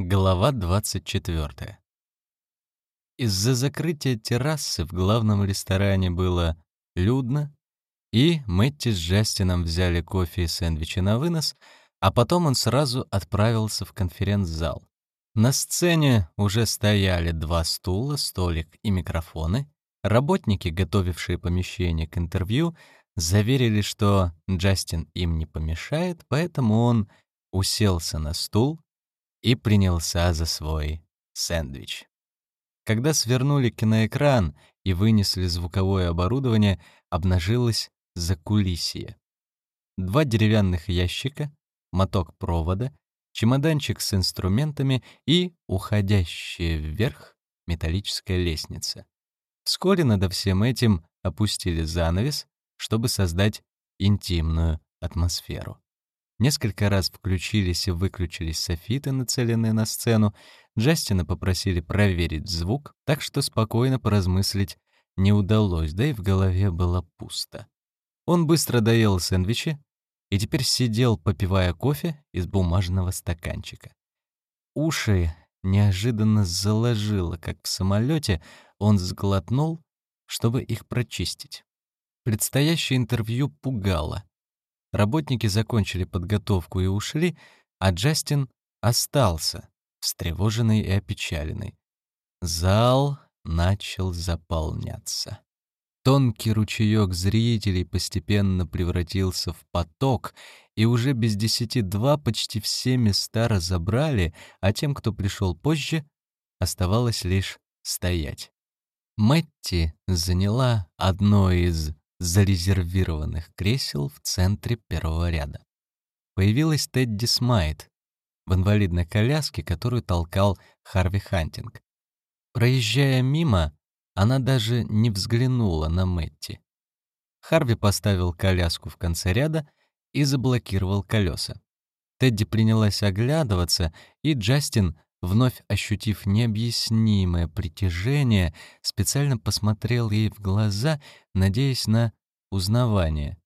Глава 24. Из-за закрытия террасы в главном ресторане было людно, и Мэтти с Джастином взяли кофе и сэндвичи на вынос, а потом он сразу отправился в конференц-зал. На сцене уже стояли два стула, столик и микрофоны. Работники, готовившие помещение к интервью, заверили, что Джастин им не помешает, поэтому он уселся на стул, и принялся за свой сэндвич. Когда свернули киноэкран и вынесли звуковое оборудование, обнажилось закулисье. Два деревянных ящика, моток провода, чемоданчик с инструментами и уходящая вверх металлическая лестница. Вскоре над всем этим опустили занавес, чтобы создать интимную атмосферу. Несколько раз включились и выключились софиты, нацеленные на сцену. Джастина попросили проверить звук, так что спокойно поразмыслить не удалось, да и в голове было пусто. Он быстро доел сэндвичи и теперь сидел, попивая кофе из бумажного стаканчика. Уши неожиданно заложило, как в самолете, он сглотнул, чтобы их прочистить. Предстоящее интервью пугало. Работники закончили подготовку и ушли, а Джастин остался, встревоженный и опечаленный. Зал начал заполняться. Тонкий ручеек зрителей постепенно превратился в поток, и уже без десяти два почти все места разобрали, а тем, кто пришел позже, оставалось лишь стоять. Мэтти заняла одно из зарезервированных кресел в центре первого ряда. Появилась Тедди Смайт в инвалидной коляске, которую толкал Харви Хантинг. Проезжая мимо, она даже не взглянула на Мэтти. Харви поставил коляску в конце ряда и заблокировал колеса. Тедди принялась оглядываться, и Джастин, вновь ощутив необъяснимое притяжение, специально посмотрел ей в глаза, надеясь на узнавание.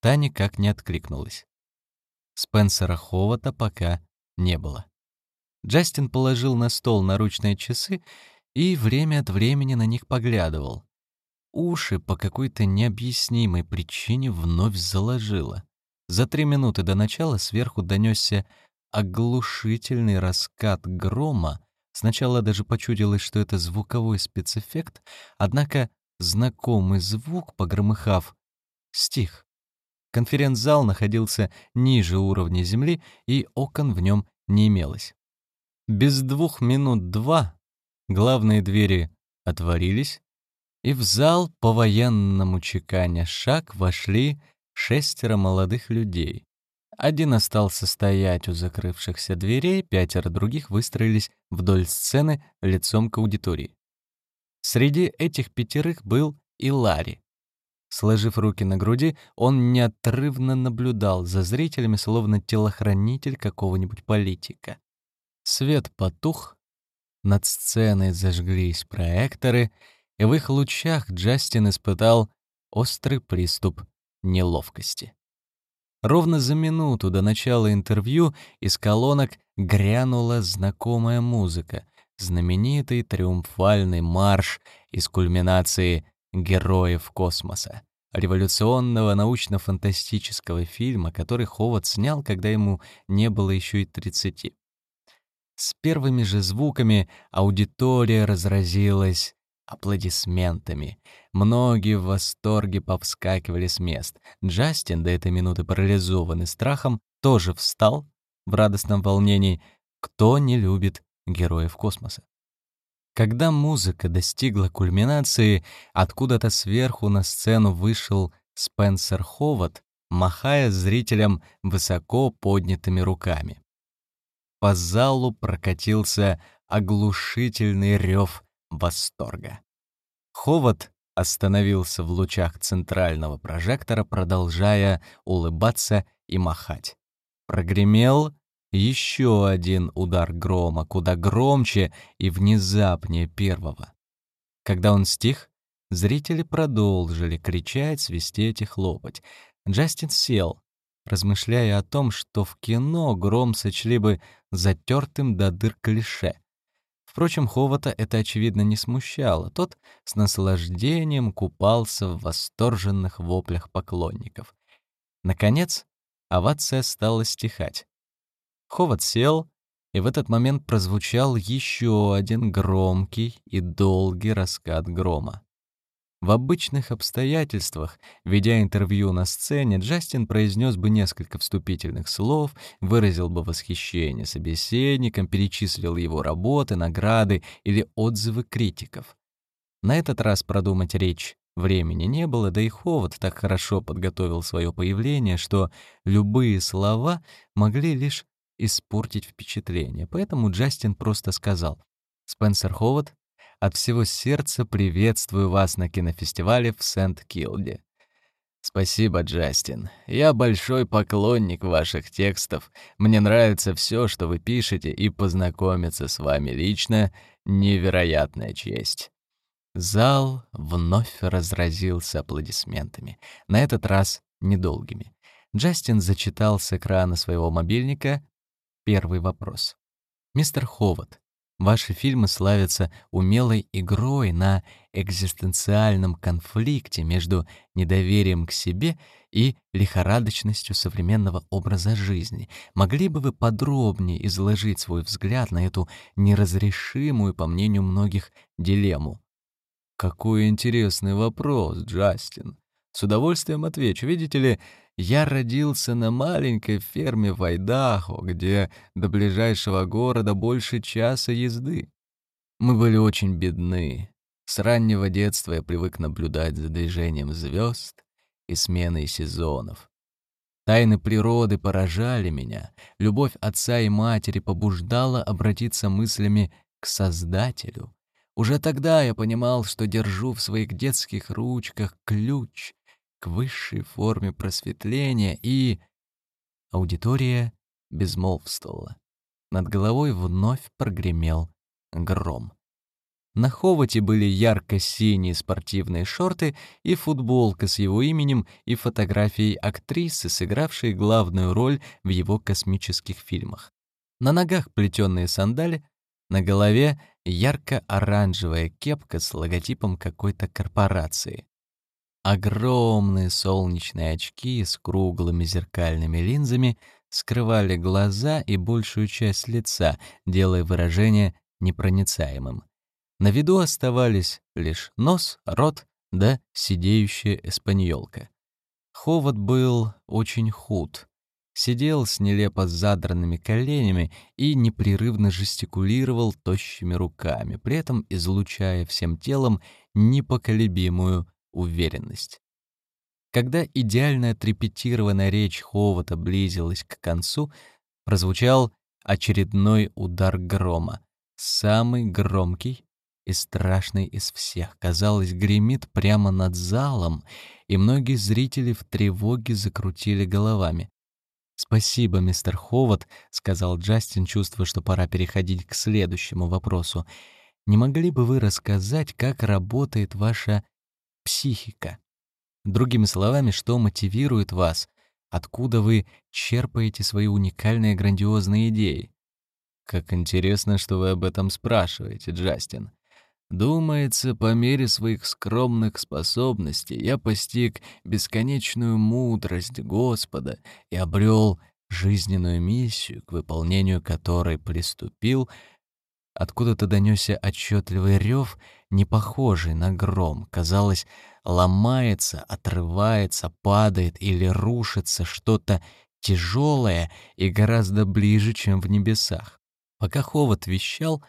Та никак не откликнулась. Спенсера Ховата пока не было. Джастин положил на стол наручные часы и время от времени на них поглядывал. Уши по какой-то необъяснимой причине вновь заложило. За три минуты до начала сверху донесся оглушительный раскат грома. Сначала даже почудилось, что это звуковой спецэффект, однако знакомый звук, погромыхав, стих. Конференц-зал находился ниже уровня земли, и окон в нем не имелось. Без двух минут два главные двери отворились, и в зал по военному чеканя шаг вошли шестеро молодых людей. Один остался стоять у закрывшихся дверей, пятеро других выстроились вдоль сцены лицом к аудитории. Среди этих пятерых был и Ларри. Сложив руки на груди, он неотрывно наблюдал за зрителями, словно телохранитель какого-нибудь политика. Свет потух, над сценой зажглись проекторы, и в их лучах Джастин испытал острый приступ неловкости. Ровно за минуту до начала интервью из колонок грянула знакомая музыка, знаменитый триумфальный марш из кульминации «Героев космоса», революционного научно-фантастического фильма, который Ховард снял, когда ему не было еще и 30. С первыми же звуками аудитория разразилась аплодисментами. Многие в восторге повскакивали с мест. Джастин, до этой минуты парализованный страхом, тоже встал в радостном волнении. Кто не любит героев космоса? Когда музыка достигла кульминации, откуда-то сверху на сцену вышел Спенсер Ховат, махая зрителям высоко поднятыми руками. По залу прокатился оглушительный рев восторга. Ховат остановился в лучах центрального прожектора, продолжая улыбаться и махать. Прогремел еще один удар грома, куда громче и внезапнее первого. Когда он стих, зрители продолжили кричать, свистеть и хлопать. Джастин сел, размышляя о том, что в кино гром сочли бы затертым до дыр клише. Впрочем, Ховата это, очевидно, не смущало. Тот с наслаждением купался в восторженных воплях поклонников. Наконец, овация стала стихать. Ховат сел, и в этот момент прозвучал еще один громкий и долгий раскат грома. В обычных обстоятельствах, ведя интервью на сцене, Джастин произнес бы несколько вступительных слов, выразил бы восхищение собеседником, перечислил его работы, награды или отзывы критиков. На этот раз продумать речь времени не было, да и Ховод так хорошо подготовил свое появление, что любые слова могли лишь испортить впечатление. Поэтому Джастин просто сказал «Спенсер Ховод, от всего сердца приветствую вас на кинофестивале в Сент-Килде. Спасибо, Джастин. Я большой поклонник ваших текстов. Мне нравится все, что вы пишете, и познакомиться с вами лично — невероятная честь. Зал вновь разразился аплодисментами, на этот раз недолгими. Джастин зачитал с экрана своего мобильника первый вопрос. «Мистер Ховард, Ваши фильмы славятся умелой игрой на экзистенциальном конфликте между недоверием к себе и лихорадочностью современного образа жизни. Могли бы вы подробнее изложить свой взгляд на эту неразрешимую, по мнению многих, дилемму? Какой интересный вопрос, Джастин. С удовольствием отвечу. Видите ли, я родился на маленькой ферме в Айдахо, где до ближайшего города больше часа езды. Мы были очень бедны. С раннего детства я привык наблюдать за движением звезд и сменой сезонов. Тайны природы поражали меня, любовь отца и матери побуждала обратиться мыслями к Создателю. Уже тогда я понимал, что держу в своих детских ручках ключ к высшей форме просветления, и... Аудитория безмолвствовала. Над головой вновь прогремел гром. На Ховате были ярко-синие спортивные шорты и футболка с его именем и фотографией актрисы, сыгравшей главную роль в его космических фильмах. На ногах плетеные сандали, на голове ярко-оранжевая кепка с логотипом какой-то корпорации. Огромные солнечные очки с круглыми зеркальными линзами скрывали глаза и большую часть лица, делая выражение непроницаемым. На виду оставались лишь нос, рот да сидеющая эспаньолка. Ховод был очень худ. Сидел с нелепо задранными коленями и непрерывно жестикулировал тощими руками, при этом излучая всем телом непоколебимую уверенность. Когда идеально отрепетированная речь Ховата близилась к концу, прозвучал очередной удар грома, самый громкий и страшный из всех. Казалось, гремит прямо над залом, и многие зрители в тревоге закрутили головами. «Спасибо, мистер Ховат», — сказал Джастин, чувствуя, что пора переходить к следующему вопросу. «Не могли бы вы рассказать, как работает ваша психика. Другими словами, что мотивирует вас, откуда вы черпаете свои уникальные грандиозные идеи. Как интересно, что вы об этом спрашиваете, Джастин. Думается, по мере своих скромных способностей я постиг бесконечную мудрость Господа и обрел жизненную миссию, к выполнению которой приступил, Откуда-то донесся отчетливый рев, не похожий на гром. Казалось, ломается, отрывается, падает или рушится что-то тяжелое и гораздо ближе, чем в небесах. Пока Ховат вещал,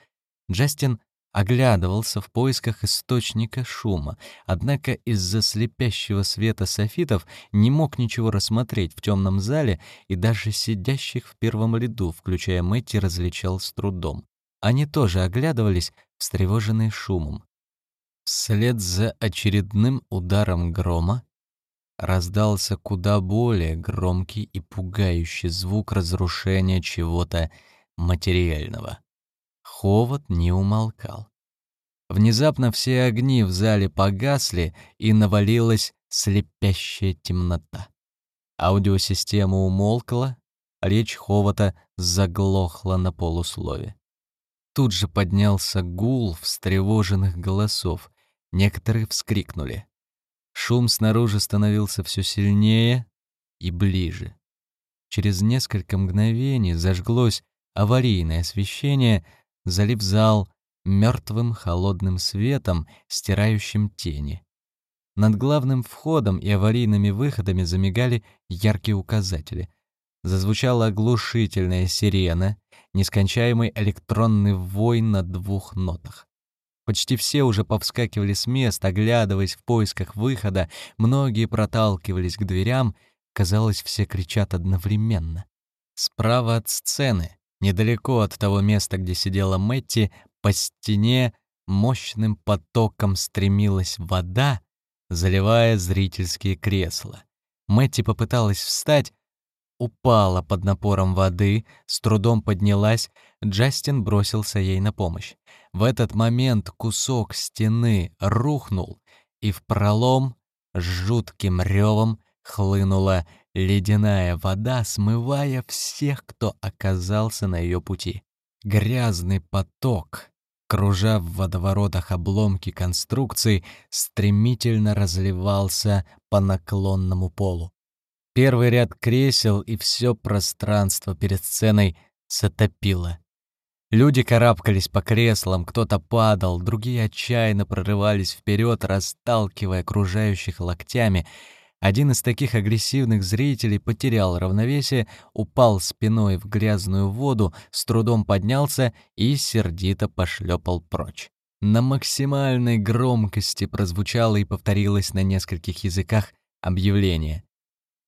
Джастин оглядывался в поисках источника шума, однако из-за слепящего света софитов не мог ничего рассмотреть в темном зале и даже сидящих в первом ряду, включая Мэтти, различал с трудом. Они тоже оглядывались, встревоженные шумом. Вслед за очередным ударом грома раздался куда более громкий и пугающий звук разрушения чего-то материального. Ховод не умолкал. Внезапно все огни в зале погасли, и навалилась слепящая темнота. Аудиосистема умолкла, речь Ховата заглохла на полуслове. Тут же поднялся гул встревоженных голосов. Некоторые вскрикнули. Шум снаружи становился все сильнее и ближе. Через несколько мгновений зажглось аварийное освещение, залив зал мертвым холодным светом, стирающим тени. Над главным входом и аварийными выходами замигали яркие указатели. Зазвучала оглушительная сирена, нескончаемый электронный вой на двух нотах. Почти все уже повскакивали с мест, оглядываясь в поисках выхода, многие проталкивались к дверям, казалось, все кричат одновременно. Справа от сцены, недалеко от того места, где сидела Мэтти, по стене мощным потоком стремилась вода, заливая зрительские кресла. Мэтти попыталась встать, упала под напором воды, с трудом поднялась, Джастин бросился ей на помощь. В этот момент кусок стены рухнул, и в пролом с жутким ревом хлынула ледяная вода, смывая всех, кто оказался на ее пути. Грязный поток кружа в водоворотах обломки конструкции, стремительно разливался по наклонному полу. Первый ряд кресел и все пространство перед сценой затопило. Люди карабкались по креслам, кто-то падал, другие отчаянно прорывались вперед, расталкивая окружающих локтями — один из таких агрессивных зрителей потерял равновесие, упал спиной в грязную воду, с трудом поднялся и сердито пошлепал прочь. На максимальной громкости прозвучало и повторилось на нескольких языках объявление.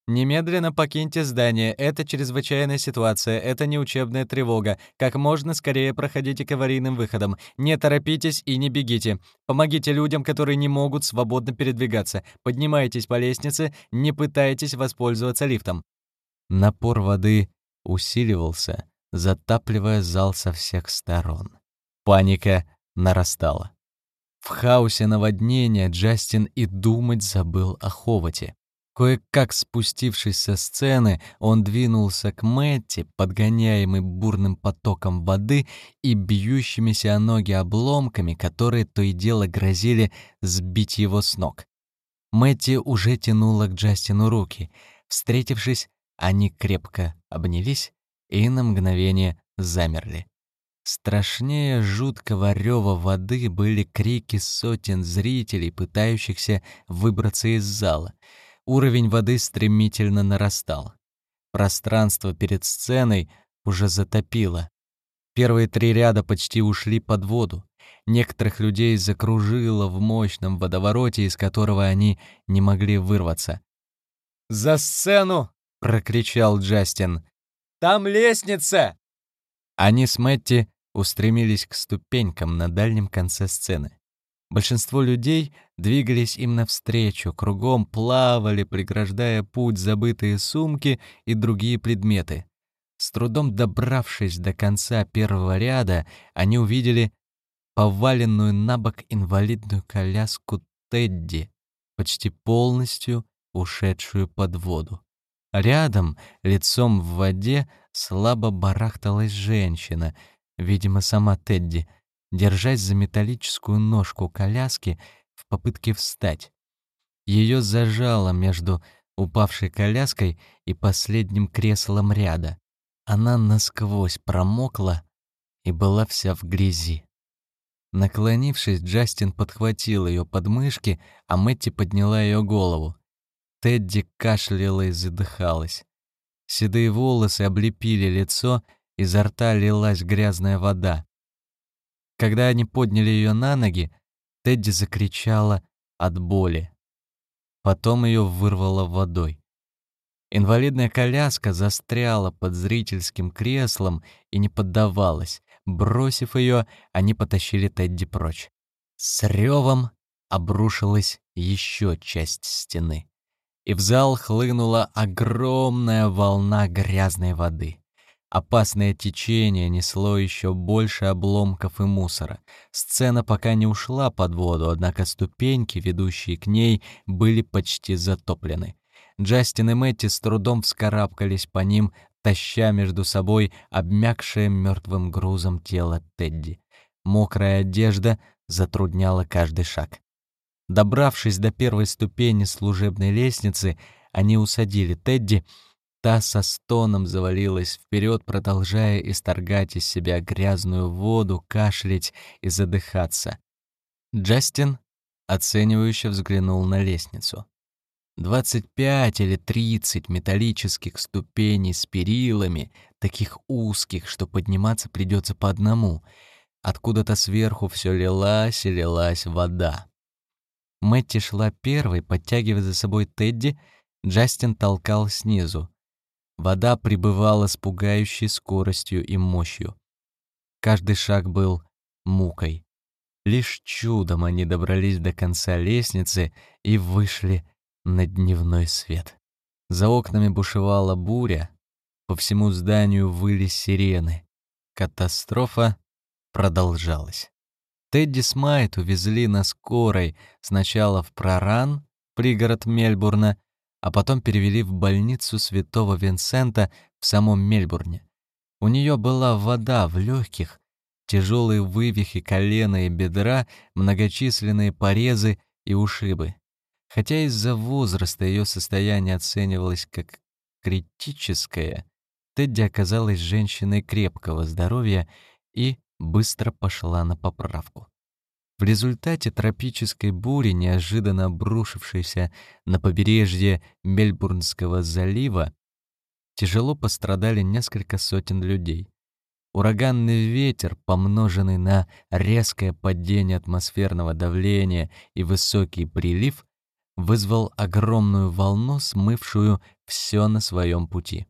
Немедленно покиньте здание. Это чрезвычайная ситуация. Это не учебная тревога. Как можно скорее проходите к аварийным выходам. Не торопитесь и не бегите. Помогите людям, которые не могут свободно передвигаться. Поднимайтесь по лестнице, не пытайтесь воспользоваться лифтом. Напор воды усиливался, затапливая зал со всех сторон. Паника нарастала. В хаосе наводнения Джастин и думать забыл о Ховате. Кое-как спустившись со сцены, он двинулся к Мэтти, подгоняемый бурным потоком воды и бьющимися о ноги обломками, которые то и дело грозили сбить его с ног. Мэтти уже тянула к Джастину руки. Встретившись, они крепко обнялись и на мгновение замерли. Страшнее жуткого рева воды были крики сотен зрителей, пытающихся выбраться из зала — Уровень воды стремительно нарастал. Пространство перед сценой уже затопило. Первые три ряда почти ушли под воду. Некоторых людей закружило в мощном водовороте, из которого они не могли вырваться. «За сцену!» — прокричал Джастин. «Там лестница!» Они с Мэтти устремились к ступенькам на дальнем конце сцены. Большинство людей двигались им навстречу, кругом плавали, преграждая путь забытые сумки и другие предметы. С трудом добравшись до конца первого ряда, они увидели поваленную на бок инвалидную коляску Тедди, почти полностью ушедшую под воду. Рядом, лицом в воде, слабо барахталась женщина, видимо, сама Тедди — держась за металлическую ножку коляски в попытке встать. Ее зажало между упавшей коляской и последним креслом ряда. Она насквозь промокла и была вся в грязи. Наклонившись, Джастин подхватил ее подмышки, а Мэтти подняла ее голову. Тедди кашляла и задыхалась. Седые волосы облепили лицо, изо рта лилась грязная вода. Когда они подняли ее на ноги, Тедди закричала от боли. Потом ее вырвало водой. Инвалидная коляска застряла под зрительским креслом и не поддавалась. Бросив ее, они потащили Тедди прочь. С ревом обрушилась еще часть стены, и в зал хлынула огромная волна грязной воды. Опасное течение несло еще больше обломков и мусора. Сцена пока не ушла под воду, однако ступеньки, ведущие к ней, были почти затоплены. Джастин и Мэтти с трудом вскарабкались по ним, таща между собой обмякшее мертвым грузом тело Тедди. Мокрая одежда затрудняла каждый шаг. Добравшись до первой ступени служебной лестницы, они усадили Тедди. Та со стоном завалилась вперед, продолжая исторгать из себя грязную воду, кашлять и задыхаться. Джастин оценивающе взглянул на лестницу. 25 или 30 металлических ступеней с перилами, таких узких, что подниматься придется по одному. Откуда-то сверху все лилась и лилась вода. Мэтти шла первой, подтягивая за собой Тедди, Джастин толкал снизу. Вода прибывала с пугающей скоростью и мощью. Каждый шаг был мукой. Лишь чудом они добрались до конца лестницы и вышли на дневной свет. За окнами бушевала буря, по всему зданию выли сирены. Катастрофа продолжалась. Тедди Смайт увезли на скорой сначала в Проран, пригород Мельбурна, а потом перевели в больницу Святого Винсента в самом Мельбурне. У нее была вода в легких, тяжелые вывихи колена и бедра, многочисленные порезы и ушибы. Хотя из-за возраста ее состояние оценивалось как критическое, Тедди оказалась женщиной крепкого здоровья и быстро пошла на поправку. В результате тропической бури, неожиданно обрушившейся на побережье Мельбурнского залива, тяжело пострадали несколько сотен людей. Ураганный ветер, помноженный на резкое падение атмосферного давления и высокий прилив, вызвал огромную волну, смывшую все на своем пути.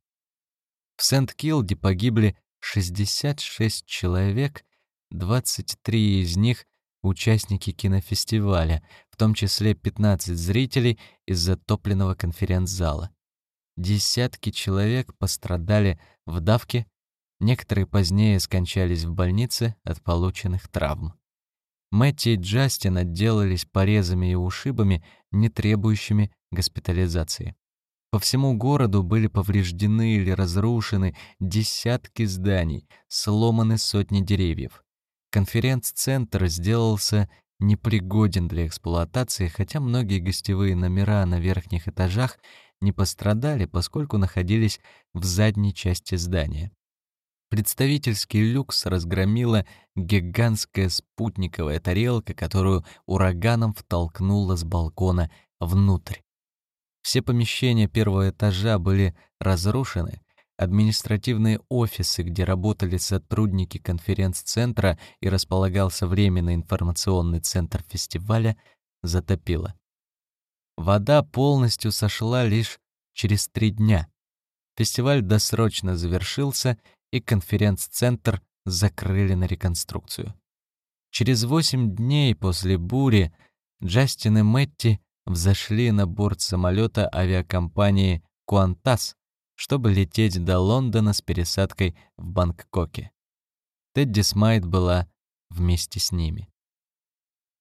В Сент-Килде погибли 66 человек, 23 из них — участники кинофестиваля, в том числе 15 зрителей из затопленного конференц-зала. Десятки человек пострадали в давке, некоторые позднее скончались в больнице от полученных травм. Мэтти и Джастин отделались порезами и ушибами, не требующими госпитализации. По всему городу были повреждены или разрушены десятки зданий, сломаны сотни деревьев. Конференц-центр сделался непригоден для эксплуатации, хотя многие гостевые номера на верхних этажах не пострадали, поскольку находились в задней части здания. Представительский люкс разгромила гигантская спутниковая тарелка, которую ураганом втолкнула с балкона внутрь. Все помещения первого этажа были разрушены, административные офисы, где работали сотрудники конференц-центра и располагался временный информационный центр фестиваля, затопило. Вода полностью сошла лишь через три дня. Фестиваль досрочно завершился, и конференц-центр закрыли на реконструкцию. Через восемь дней после бури Джастин и Мэтти взошли на борт самолета авиакомпании «Куантас», чтобы лететь до Лондона с пересадкой в Бангкоке. Тедди Смайт была вместе с ними.